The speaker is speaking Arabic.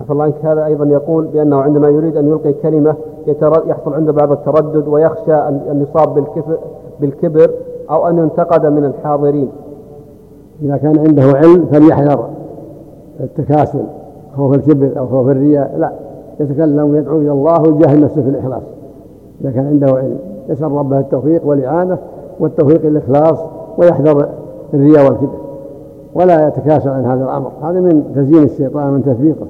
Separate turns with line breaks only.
عفى الله عنك. هذا أيضا يقول بأنه عندما يريد أن يلقي كلمة يحصل عنده بعض التردد ويخشى أن يصاب بالكبر أو أن ينتقد من الحاضرين.
إذا كان عنده علم فليحذر التكاسل خوف الكبر أو خوف الرياء لا يتكلم ويدعو إلى الله ويجاهد نفسه في الإخلاص. إذا كان عنده علم يسأل ربه التوفيق والإعانة والتوفيق الإخلاص ويحذر الرياء والكبر. ولا يتكاسل عن هذا الأمر. هذا من تزيين الشيطان من تثبيته